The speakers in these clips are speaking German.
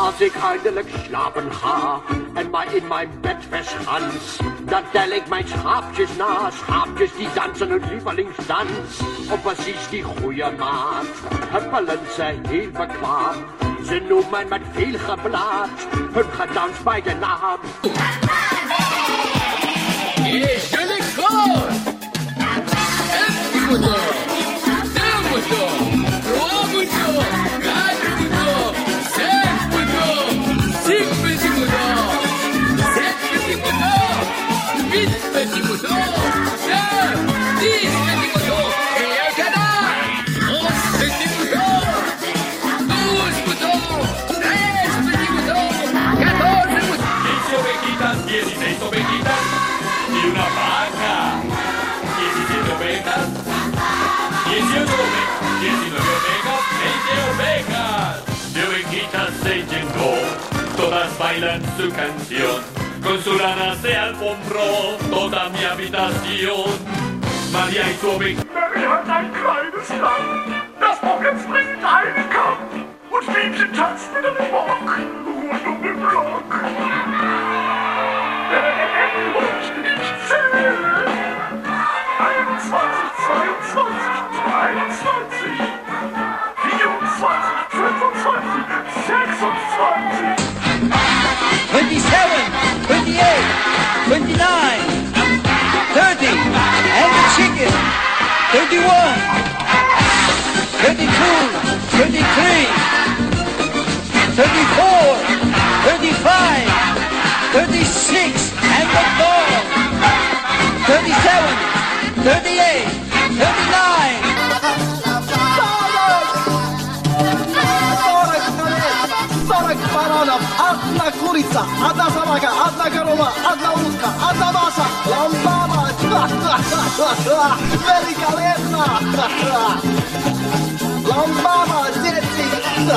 Als ik eindelijk slapen ga en mij in mijn bed verschans, dan tel ik mijn schaapjes na. Schaapjes die dansen hun lievelingsdans. Op precies die goede maat, huppelen ze heel bekwaam. Ze noemen met veel geblaad hun gedans bij de naam. 16 ovejitas y una vaca. 17 ovejas, 18 ovejas, 19 ovejas, 20 ovejas. De ovejitas se llenó, todas bailan su canción. Con su lana se alfombró toda mi habitación. María y su oveja. Mary hat ein kleines Land, das Bock entspringt einen Kamm und Fiebchen tanzt mit einem Bock rund um den Block. 27, 28, 29, 30, and the chicken, 31, 32, 33, 34, 35, 36, and the dog, 37, 38, 40 baranów, одна курица, одна собака, одна корова, одна утка, одна Маша, ламбама, великолепно! Ламбама, дети!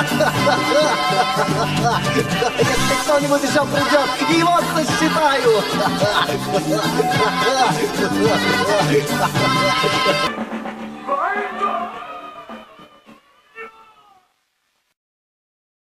Если кто-нибудь еще придет, его сосчитаю!